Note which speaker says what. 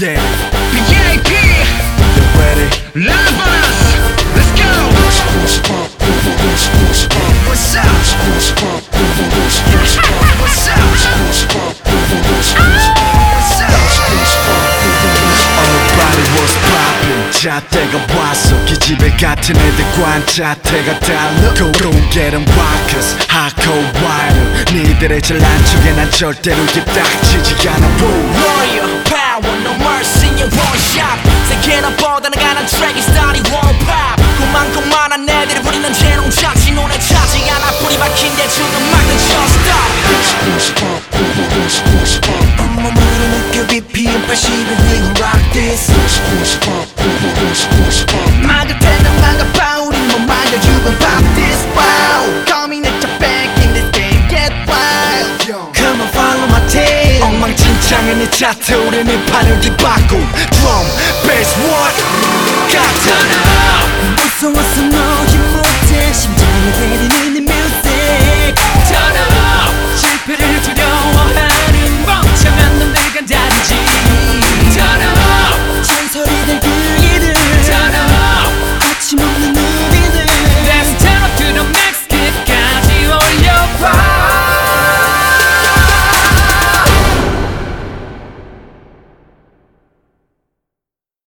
Speaker 1: 때
Speaker 2: VIP
Speaker 1: Love us Let's go What's up What's up What's up Everybody was poppin' 자태가 왔어 기집애 같은 애들과 자태가 달라 Go don't get em rockers Hardcore wild 니들의 잘난 척에 난 절대로 입닥치지 않아 Boo Lawyer 트랙이 스타일이 pop 그만큼만한 애들이 부리는 재롱작지 눈에 차지 않아 뿌리 박힌 대충은 막는 showstop
Speaker 2: 온몸으로 느껴 BPM 80을 we
Speaker 1: rock
Speaker 2: this 막을 때는 막아봐 우린 못 말려주면 pop this wow Coming at your back in this game get wild
Speaker 1: Come on follow my tail 엉망진창은 이 차트 우린 이 판을 뒤바꿈 Drum,